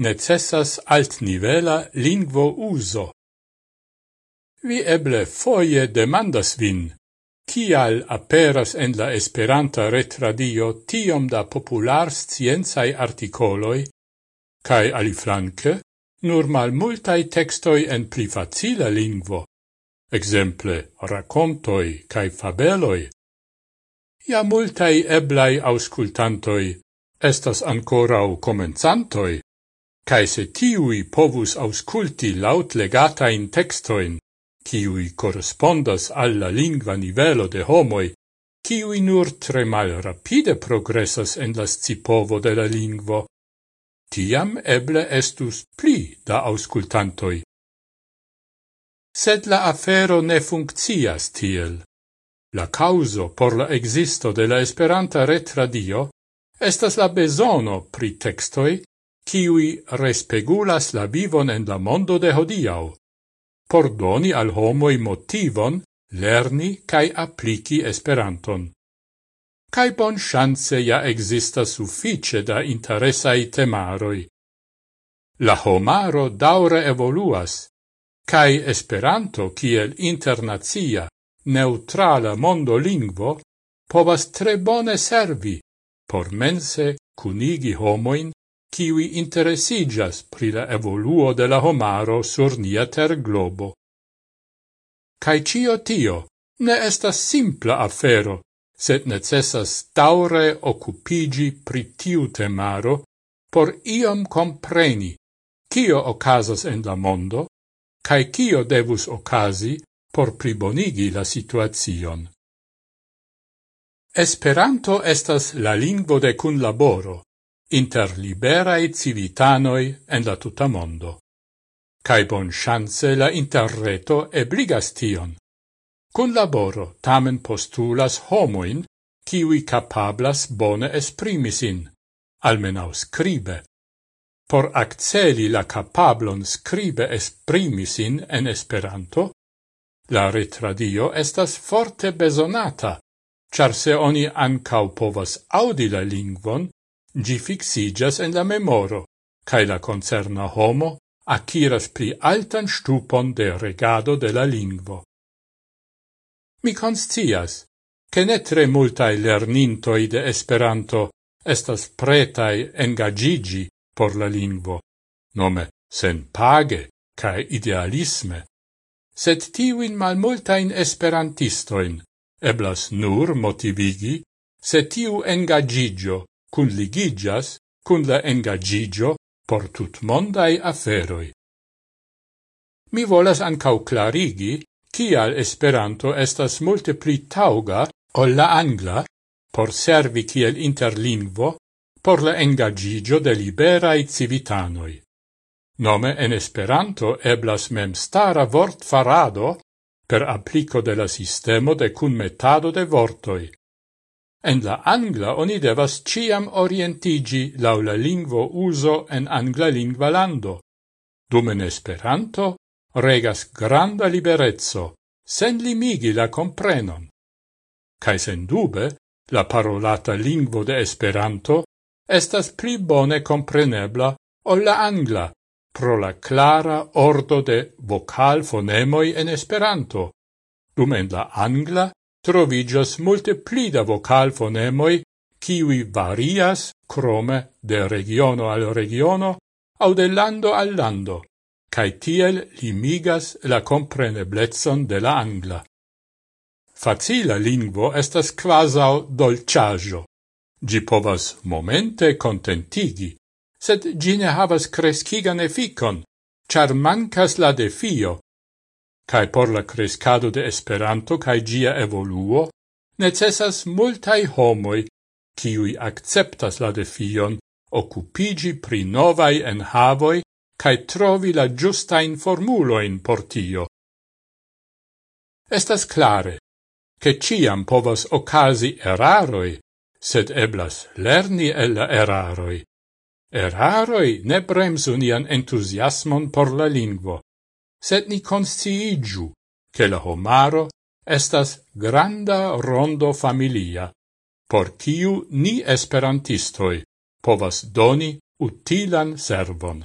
necessas altnivela lingvo uso. Vi eble foie demandas vin, kial aperas en la Esperanta retradio tiom da popular scienzai articoloi, cae aliflanque, nur mal multai textoi en pli facila lingvo, exemple racontoi cae fabeloi. Ja multai eblai auscultantoi estas ancorau comenzantoi, cae se tiui povus ausculti laut legatain textoin, ciui correspondas alla lingua nivelo de homoi, ciui nur tre mal rapide progressas en la scipovo de la lingvo, tiam eble estus pli da auscultantoi. Sed la afero ne funccias tiel. La causo por la existo de la Esperanta retradio estas la besono pri textoi kiui respegulas la vivon en la mondo de hodiau, por doni al homoi motivon lerni cae apliki esperanton. Cae bon chance ja exista suffice da interesai temaroi. La homaro daure evoluas, cae esperanto kiel internazia, neutrala mondo lingvo, povas tre bone servi, por mense cunigi homoin kiwi interesigas pri la evoluo de la homaro sur nia terglobo. Cai cio tio ne estas simpla afero, sed necessas taure occupigi pri tiu temaro por iom compreni cio ocasas en la mondo, cae cio devus ocasi por pribonigi la situacion. Esperanto estas la lingvo de cun laboro, inter liberae civitanoi en la tuta mondo. Cai bon chance la interreto ebligas tion. Cun laboro tamen postulas homoin, kiwi capablas bone esprimisin, almenau scribe. Por acceli la capablon scribe esprimisin en Esperanto, la retradio estas forte besonata, char se oni ancau povas audi la lingvon, Gi fixigas en la memoro, cae la concerna homo acciras pli altan stupon de regado de la lingvo. Mi conscias, che ne tre multae lernintoi de Esperanto estas pretai engagigi por la lingvo, nome sen page cae idealisme, sed tiuin mal multain esperantistoin eblas nur motivigi se tiu engagigio cunligigas cun la engagigio por tut mondai aferoi. Mi volas ancau clarigi cial Esperanto estas multe pli tauga ol la angla por servi kiel interlingvo por la engagigio de liberai civitanoi. Nome en Esperanto eblas mem stara vort farado per applico de la sistemo de cunmetado de vortoi. En la angla oni devas ciam orientigi lau la lingvo uso en angla lingva lando. Dum en Esperanto regas granda liberezzo, sen limigi la comprenon. Cai sen dube, la parolata lingvo de Esperanto estas pli bone comprenebla ol la angla, pro la clara ordo de vocal fonemoi en Esperanto, dum en la angla trovigas multe pli da vocalfonemoj, kiwi varias crome de regiono al regiono au de lando al lando, cae tiel limigas la compreneblezzon de la angla. Facila lingvo estas quasau dolciaggio. Gi povas momente contentigi, sed gi ne havas crescigan efficon, char mancas la defio cae por la crescado de Esperanto cae gia evoluo, necessas multai homoi, ciui acceptas la defion, occupigi pri novai enhavoi, cae trovi la giustain formuloin por tio. Estas clare, che ciam povas ocasi eraroi, sed eblas lerni el la eraroi. Eraroi ne bremsu nian entusiasmon por la lingvo, sed ni consciigiu che la homaro estas granda rondo familia, por kiu ni esperantistoi povas doni utilan servon.